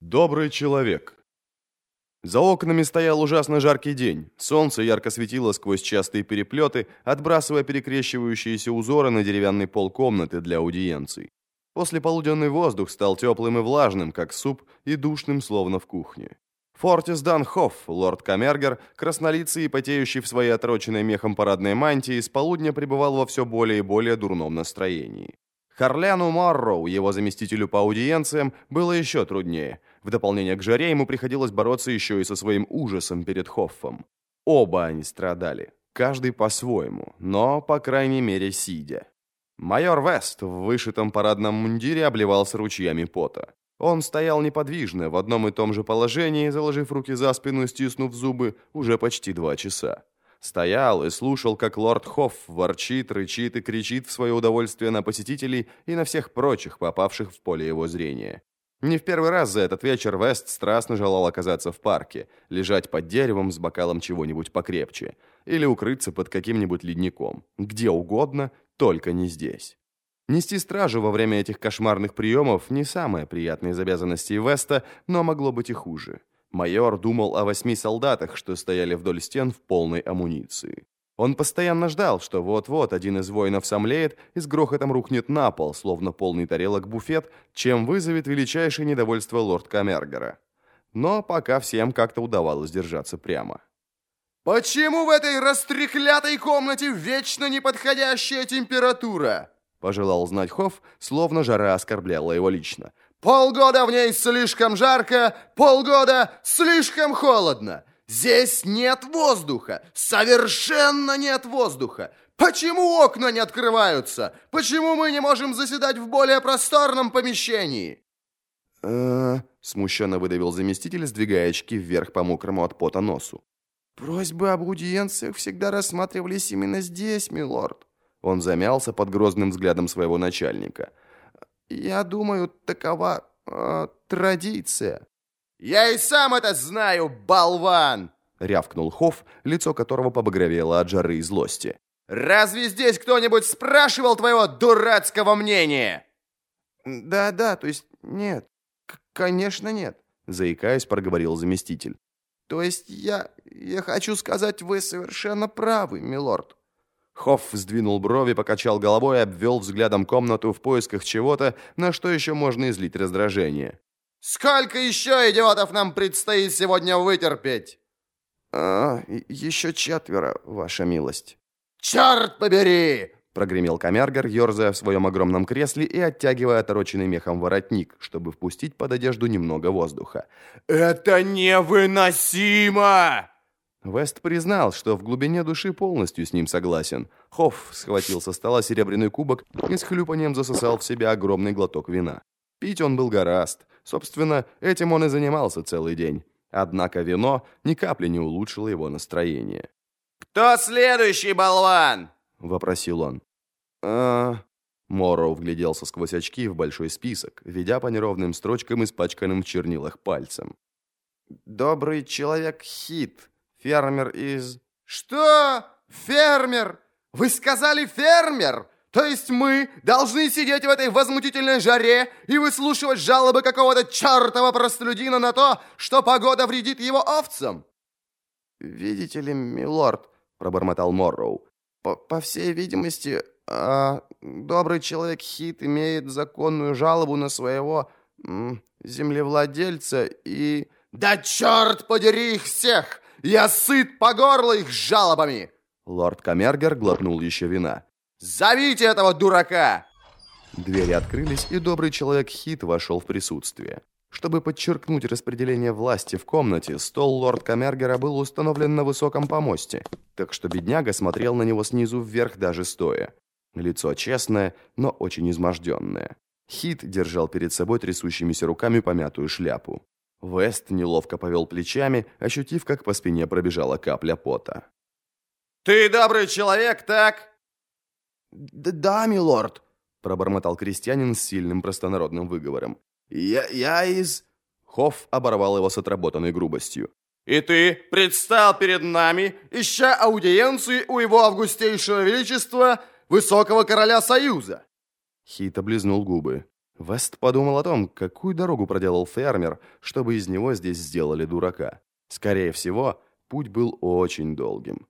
Добрый человек. За окнами стоял ужасно жаркий день. Солнце ярко светило сквозь частые переплеты, отбрасывая перекрещивающиеся узоры на деревянный пол комнаты для аудиенций. Послеполуденный воздух стал теплым и влажным, как суп, и душным, словно в кухне. Фортис Данхофф, лорд Камергер, краснолицый и потеющий в своей отроченной мехом парадной мантии, с полудня пребывал во все более и более дурном настроении. Харляну Марроу, его заместителю по аудиенциям, было еще труднее. В дополнение к жаре ему приходилось бороться еще и со своим ужасом перед Хоффом. Оба они страдали, каждый по-своему, но, по крайней мере, сидя. Майор Вест в вышитом парадном мундире обливался ручьями пота. Он стоял неподвижно, в одном и том же положении, заложив руки за спину и стиснув зубы, уже почти два часа. Стоял и слушал, как лорд Хофф ворчит, рычит и кричит в свое удовольствие на посетителей и на всех прочих, попавших в поле его зрения. Не в первый раз за этот вечер Вест страстно желал оказаться в парке, лежать под деревом с бокалом чего-нибудь покрепче, или укрыться под каким-нибудь ледником, где угодно, только не здесь. Нести стражу во время этих кошмарных приемов не самая приятная из обязанностей Веста, но могло быть и хуже. Майор думал о восьми солдатах, что стояли вдоль стен в полной амуниции. Он постоянно ждал, что вот-вот один из воинов сомлеет и с грохотом рухнет на пол, словно полный тарелок буфет, чем вызовет величайшее недовольство лорд Камергера. Но пока всем как-то удавалось держаться прямо. «Почему в этой растреклятой комнате вечно неподходящая температура?» Пожелал знать Хофф, словно жара оскорбляла его лично. Полгода в ней слишком жарко, полгода слишком холодно. Здесь нет воздуха, совершенно нет воздуха. Почему окна не открываются? Почему мы не можем заседать в более просторном помещении? э смущенно выдавил заместитель, сдвигая очки вверх по мокрому от пота носу. «Просьбы об аудиенциях всегда рассматривались именно здесь, милорд». Он замялся под грозным взглядом своего начальника. Я думаю, такова э, традиция. Я и сам это знаю, болван! Рявкнул Хофф, лицо которого побагровело от жары и злости. Разве здесь кто-нибудь спрашивал твоего дурацкого мнения? Да-да, то есть нет. Конечно, нет. Заикаясь, проговорил заместитель. То есть я... я хочу сказать, вы совершенно правы, милорд. Хофф сдвинул брови, покачал головой и обвел взглядом комнату в поисках чего-то, на что еще можно излить раздражение. «Сколько еще идиотов нам предстоит сегодня вытерпеть?» «А, еще четверо, ваша милость». «Черт побери!» прогремел Камергер, ерзая в своем огромном кресле и оттягивая отороченный мехом воротник, чтобы впустить под одежду немного воздуха. «Это невыносимо!» Вест признал, что в глубине души полностью с ним согласен. Хофф схватил со стола серебряный кубок и с хлюпанием засосал в себя огромный глоток вина. Пить он был гораст. Собственно, этим он и занимался целый день. Однако вино ни капли не улучшило его настроение. «Кто следующий болван?» — вопросил он. «А...» Морроу вгляделся сквозь очки в большой список, ведя по неровным строчкам, испачканным в чернилах пальцем. «Добрый человек Хит», Фермер из... Что? Фермер? Вы сказали фермер? То есть мы должны сидеть в этой возмутительной жаре и выслушивать жалобы какого-то чертова простолюдина на то, что погода вредит его овцам? «Видите ли, милорд», — пробормотал Морроу, по, «по всей видимости, а, добрый человек Хит имеет законную жалобу на своего землевладельца и...» «Да черт подери их всех! Я сыт по горло их жалобами!» Лорд Камергер глотнул еще вина. «Зовите этого дурака!» Двери открылись, и добрый человек Хит вошел в присутствие. Чтобы подчеркнуть распределение власти в комнате, стол лорд Камергера был установлен на высоком помосте, так что бедняга смотрел на него снизу вверх даже стоя. Лицо честное, но очень изможденное. Хит держал перед собой трясущимися руками помятую шляпу. Вест неловко повел плечами, ощутив, как по спине пробежала капля пота. «Ты добрый человек, так?» Д «Да, милорд», — пробормотал крестьянин с сильным простонародным выговором. «Я, я из...» Хофф оборвал его с отработанной грубостью. «И ты предстал перед нами, ища аудиенции у его августейшего величества, высокого короля Союза!» Хит облизнул губы. Вест подумал о том, какую дорогу проделал фермер, чтобы из него здесь сделали дурака. Скорее всего, путь был очень долгим.